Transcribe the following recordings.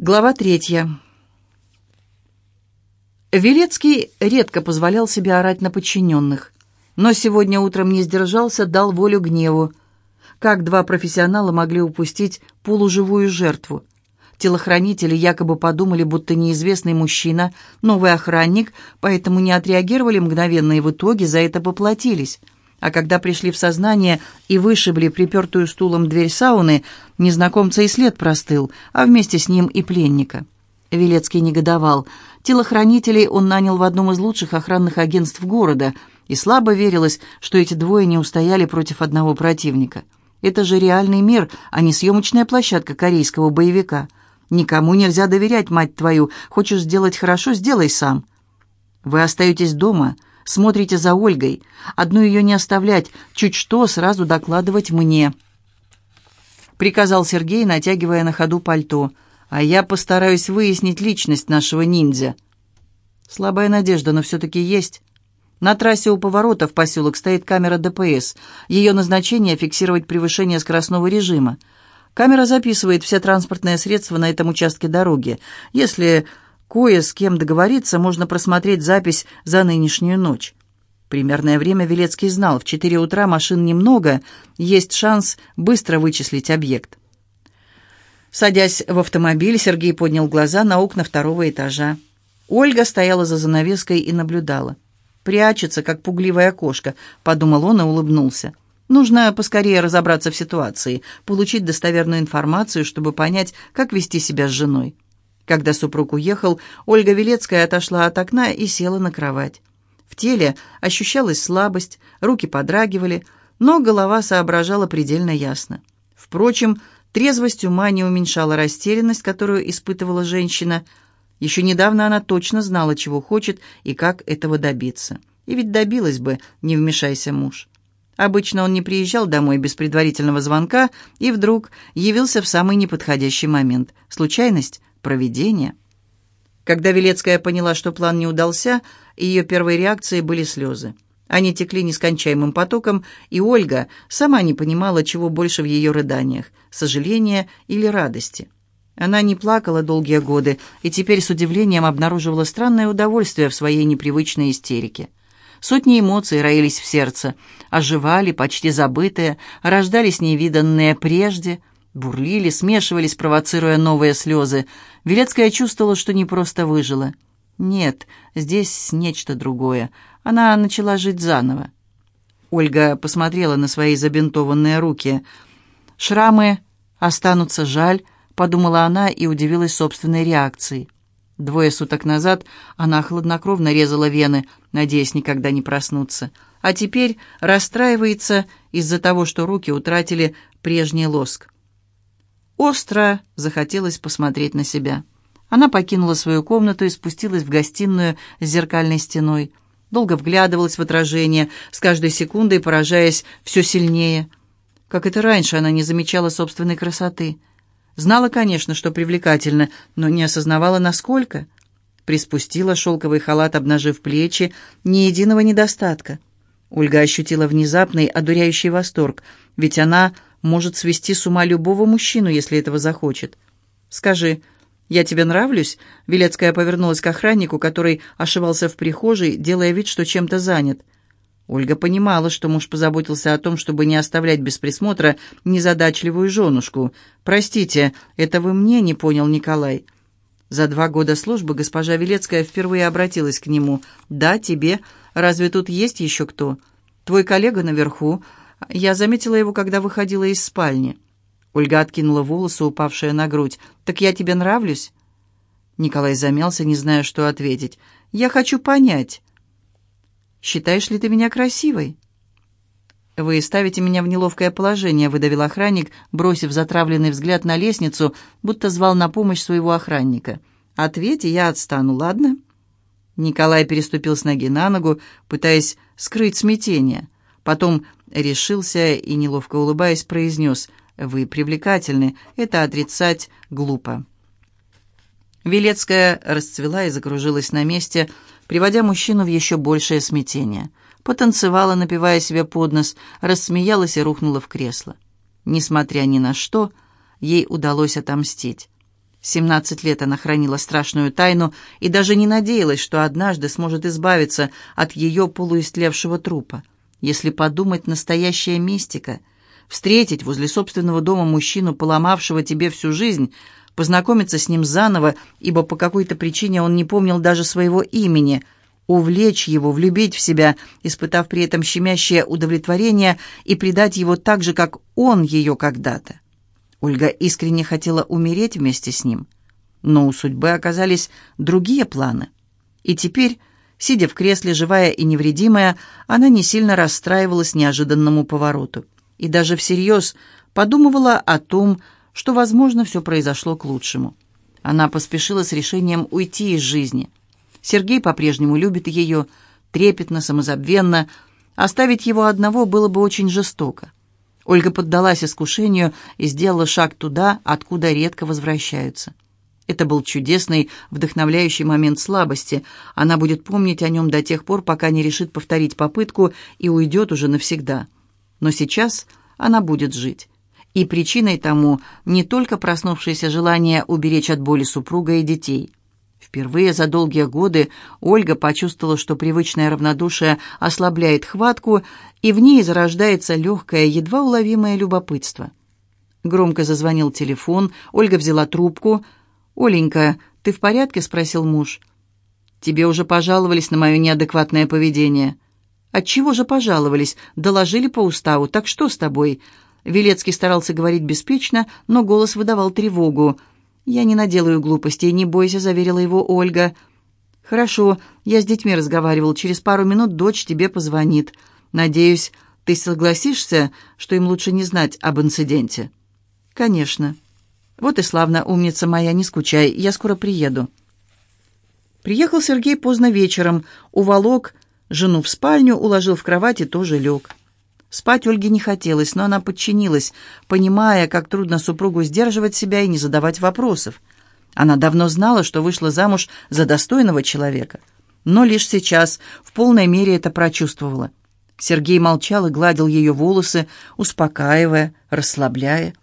Глава третья. Велецкий редко позволял себе орать на подчиненных, но сегодня утром не сдержался, дал волю гневу. Как два профессионала могли упустить полуживую жертву? Телохранители якобы подумали, будто неизвестный мужчина — новый охранник, поэтому не отреагировали мгновенно и в итоге за это поплатились — а когда пришли в сознание и вышибли припертую стулом дверь сауны, незнакомца и след простыл, а вместе с ним и пленника. Велецкий негодовал. Телохранителей он нанял в одном из лучших охранных агентств города, и слабо верилось, что эти двое не устояли против одного противника. Это же реальный мир, а не съемочная площадка корейского боевика. Никому нельзя доверять, мать твою. Хочешь сделать хорошо, сделай сам. Вы остаетесь дома — Смотрите за Ольгой. Одну ее не оставлять, чуть что сразу докладывать мне», — приказал Сергей, натягивая на ходу пальто. «А я постараюсь выяснить личность нашего ниндзя». Слабая надежда, но все-таки есть. На трассе у поворота в поселок стоит камера ДПС. Ее назначение — фиксировать превышение скоростного режима. Камера записывает все транспортные средства на этом участке дороги. Если кое с кем договориться, можно просмотреть запись за нынешнюю ночь. Примерное время Велецкий знал, в 4 утра машин немного, есть шанс быстро вычислить объект. Садясь в автомобиль, Сергей поднял глаза на окна второго этажа. Ольга стояла за занавеской и наблюдала. «Прячется, как пугливая кошка», — подумал он и улыбнулся. «Нужно поскорее разобраться в ситуации, получить достоверную информацию, чтобы понять, как вести себя с женой». Когда супруг уехал, Ольга Велецкая отошла от окна и села на кровать. В теле ощущалась слабость, руки подрагивали, но голова соображала предельно ясно. Впрочем, трезвость ума не уменьшала растерянность, которую испытывала женщина. Еще недавно она точно знала, чего хочет и как этого добиться. И ведь добилась бы, не вмешайся муж. Обычно он не приезжал домой без предварительного звонка и вдруг явился в самый неподходящий момент. Случайность? Провидение. Когда Велецкая поняла, что план не удался, ее первой реакцией были слезы. Они текли нескончаемым потоком, и Ольга сама не понимала, чего больше в ее рыданиях – сожаления или радости. Она не плакала долгие годы и теперь с удивлением обнаруживала странное удовольствие в своей непривычной истерике. Сотни эмоций роились в сердце, оживали, почти забытые, рождались невиданные прежде – бурлили, смешивались, провоцируя новые слезы. Велецкая чувствовала, что не просто выжила. Нет, здесь нечто другое. Она начала жить заново. Ольга посмотрела на свои забинтованные руки. «Шрамы останутся, жаль», — подумала она и удивилась собственной реакцией. Двое суток назад она хладнокровно резала вены, надеясь никогда не проснуться. А теперь расстраивается из-за того, что руки утратили прежний лоск. Остро захотелось посмотреть на себя. Она покинула свою комнату и спустилась в гостиную с зеркальной стеной. Долго вглядывалась в отражение, с каждой секундой поражаясь все сильнее. Как это раньше она не замечала собственной красоты. Знала, конечно, что привлекательно, но не осознавала, насколько. Приспустила шелковый халат, обнажив плечи, ни единого недостатка. Ольга ощутила внезапный, одуряющий восторг, ведь она может свести с ума любого мужчину, если этого захочет. Скажи, я тебе нравлюсь?» Велецкая повернулась к охраннику, который ошивался в прихожей, делая вид, что чем-то занят. Ольга понимала, что муж позаботился о том, чтобы не оставлять без присмотра незадачливую женушку. «Простите, это вы мне не понял, Николай?» За два года службы госпожа Велецкая впервые обратилась к нему. «Да, тебе. Разве тут есть еще кто? Твой коллега наверху. Я заметила его, когда выходила из спальни». Ольга откинула волосы, упавшие на грудь. «Так я тебе нравлюсь?» Николай замялся, не зная, что ответить. «Я хочу понять. Считаешь ли ты меня красивой?» «Вы ставите меня в неловкое положение», — выдавил охранник, бросив затравленный взгляд на лестницу, будто звал на помощь своего охранника. «Ответь, я отстану, ладно?» Николай переступил с ноги на ногу, пытаясь скрыть смятение. Потом решился и, неловко улыбаясь, произнес «Вы привлекательны, это отрицать глупо». Велецкая расцвела и закружилась на месте, приводя мужчину в еще большее смятение. Потанцевала, напивая себе под нос, рассмеялась и рухнула в кресло. Несмотря ни на что, ей удалось отомстить. 17 лет она хранила страшную тайну и даже не надеялась, что однажды сможет избавиться от ее полуистлевшего трупа. Если подумать, настоящая мистика — встретить возле собственного дома мужчину, поломавшего тебе всю жизнь, познакомиться с ним заново, ибо по какой-то причине он не помнил даже своего имени, увлечь его, влюбить в себя, испытав при этом щемящее удовлетворение и предать его так же, как он ее когда-то. Ольга искренне хотела умереть вместе с ним, но у судьбы оказались другие планы. И теперь, сидя в кресле, живая и невредимая, она не сильно расстраивалась неожиданному повороту и даже всерьез подумывала о том, что, возможно, все произошло к лучшему. Она поспешила с решением уйти из жизни. Сергей по-прежнему любит ее, трепетно, самозабвенно. Оставить его одного было бы очень жестоко. Ольга поддалась искушению и сделала шаг туда, откуда редко возвращаются. Это был чудесный, вдохновляющий момент слабости. Она будет помнить о нем до тех пор, пока не решит повторить попытку и уйдет уже навсегда. Но сейчас она будет жить. И причиной тому не только проснувшееся желание уберечь от боли супруга и детей. Впервые за долгие годы Ольга почувствовала, что привычное равнодушие ослабляет хватку, и в ней зарождается легкое, едва уловимое любопытство. Громко зазвонил телефон, Ольга взяла трубку. «Оленька, ты в порядке?» — спросил муж. «Тебе уже пожаловались на мое неадекватное поведение». «Отчего же пожаловались? Доложили по уставу. Так что с тобой?» Велецкий старался говорить беспечно, но голос выдавал тревогу. «Я не наделаю глупостей, не бойся», — заверила его Ольга. «Хорошо, я с детьми разговаривал. Через пару минут дочь тебе позвонит. Надеюсь, ты согласишься, что им лучше не знать об инциденте?» «Конечно». «Вот и славно, умница моя, не скучай, я скоро приеду». Приехал Сергей поздно вечером, уволок жену в спальню, уложил в кровать и тоже лег. Спать Ольге не хотелось, но она подчинилась, понимая, как трудно супругу сдерживать себя и не задавать вопросов. Она давно знала, что вышла замуж за достойного человека, но лишь сейчас в полной мере это прочувствовала. Сергей молчал и гладил ее волосы, успокаивая, расслабляя.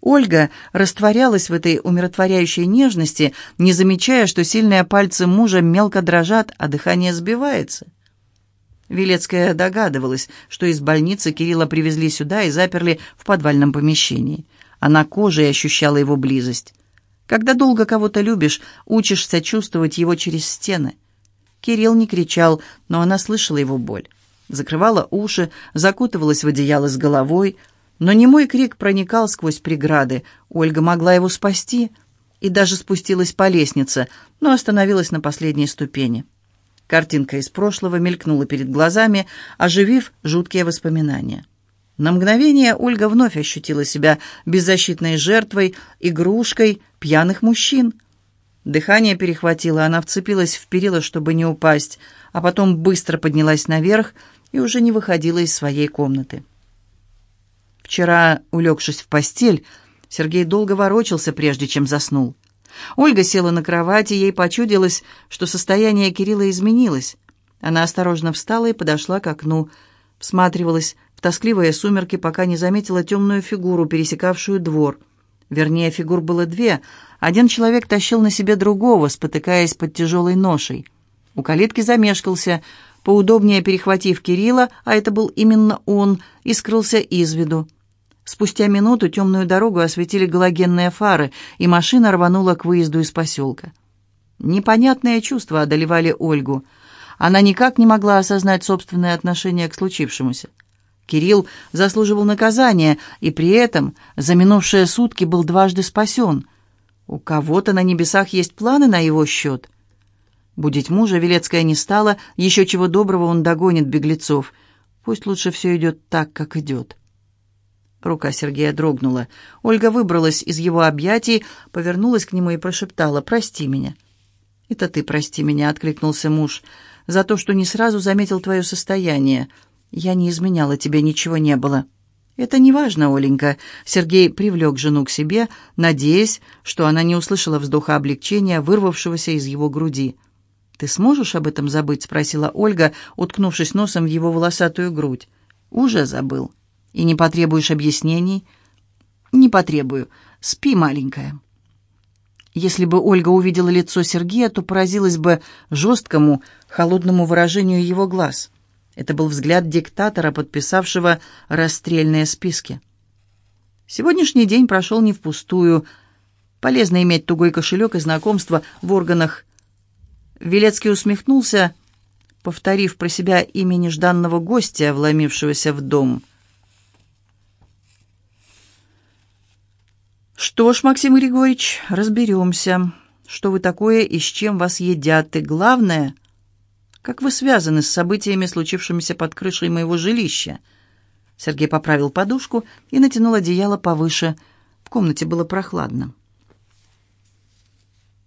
Ольга растворялась в этой умиротворяющей нежности, не замечая, что сильные пальцы мужа мелко дрожат, а дыхание сбивается. Велецкая догадывалась, что из больницы Кирилла привезли сюда и заперли в подвальном помещении. Она кожей ощущала его близость. Когда долго кого-то любишь, учишься чувствовать его через стены. Кирилл не кричал, но она слышала его боль. Закрывала уши, закутывалась в одеяло с головой, но немой крик проникал сквозь преграды. Ольга могла его спасти и даже спустилась по лестнице, но остановилась на последней ступени. Картинка из прошлого мелькнула перед глазами, оживив жуткие воспоминания. На мгновение Ольга вновь ощутила себя беззащитной жертвой, игрушкой пьяных мужчин. Дыхание перехватило, она вцепилась в перила, чтобы не упасть, а потом быстро поднялась наверх и уже не выходила из своей комнаты. Вчера, улегшись в постель, Сергей долго ворочался, прежде чем заснул. Ольга села на кровати, ей почудилось, что состояние Кирилла изменилось. Она осторожно встала и подошла к окну, всматривалась в тоскливые сумерки, пока не заметила темную фигуру, пересекавшую двор. Вернее, фигур было две. Один человек тащил на себе другого, спотыкаясь под тяжелой ношей. У калитки замешкался, поудобнее перехватив Кирилла, а это был именно он, и скрылся из виду. Спустя минуту темную дорогу осветили галогенные фары, и машина рванула к выезду из поселка. Непонятные чувства одолевали Ольгу. Она никак не могла осознать собственное отношение к случившемуся. Кирилл заслуживал наказания, и при этом за минувшие сутки был дважды спасен. У кого-то на небесах есть планы на его счет. Будить мужа Велецкая не стала, еще чего доброго он догонит беглецов. Пусть лучше все идет так, как идет. Рука Сергея дрогнула. Ольга выбралась из его объятий, повернулась к нему и прошептала «Прости меня». «Это ты прости меня», — откликнулся муж, «за то, что не сразу заметил твое состояние. Я не изменяла тебе, ничего не было». «Это не важно, Оленька», — Сергей привлек жену к себе, надеясь, что она не услышала вздоха облегчения, вырвавшегося из его груди. «Ты сможешь об этом забыть?» — спросила Ольга, уткнувшись носом в его волосатую грудь. «Уже забыл». И не потребуешь объяснений? Не потребую. Спи, маленькая. Если бы Ольга увидела лицо Сергея, то поразилась бы жесткому, холодному выражению его глаз. Это был взгляд диктатора, подписавшего расстрельные списки. Сегодняшний день прошел не впустую. Полезно иметь тугой кошелек и знакомство в органах. Велецкий усмехнулся, повторив про себя имя нежданного гостя, вломившегося в дом. «Что ж, Максим Григорьевич, разберемся, что вы такое и с чем вас едят, и главное, как вы связаны с событиями, случившимися под крышей моего жилища». Сергей поправил подушку и натянул одеяло повыше. В комнате было прохладно.